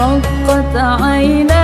رقت عيناي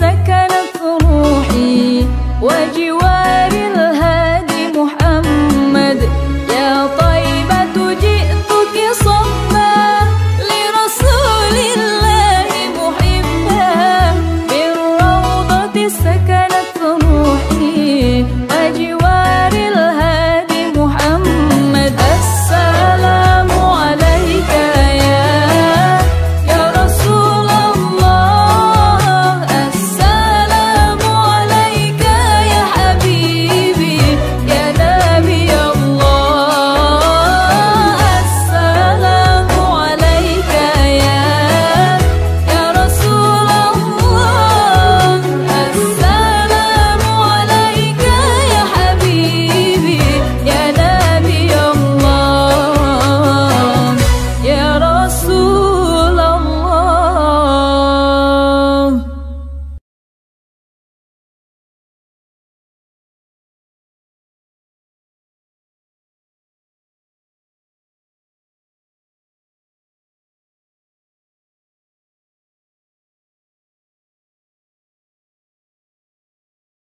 سكنت روحي وجواري